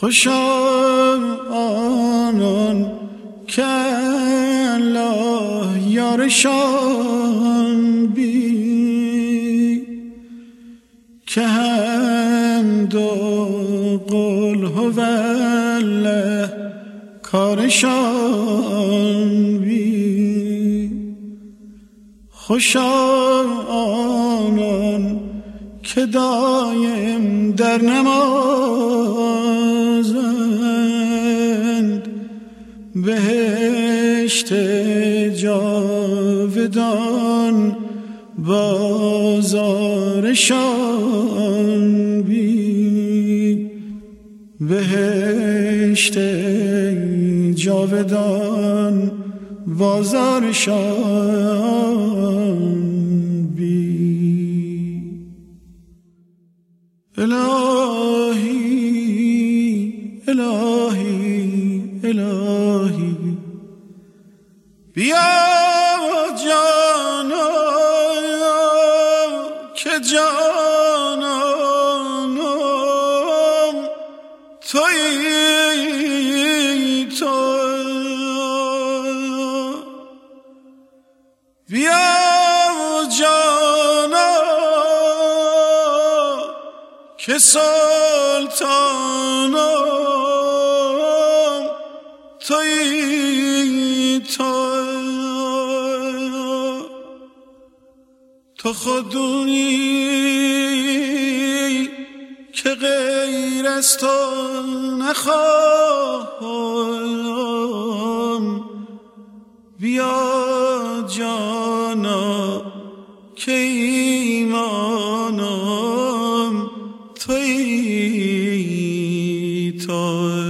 خوش آنان که یارشان بی که هم دو قل هوله کارشان بی خوش آنان که دایم در نمازند. بهشت جاودان بازارشان بی بهشت جاودان بازارشان الهی الهی الهی. بیا جانا که جانانم توی تو. که سلطانم توی تو تو خودونی که غیر از تو نخواهم. بیا جانا که ایمانم. تو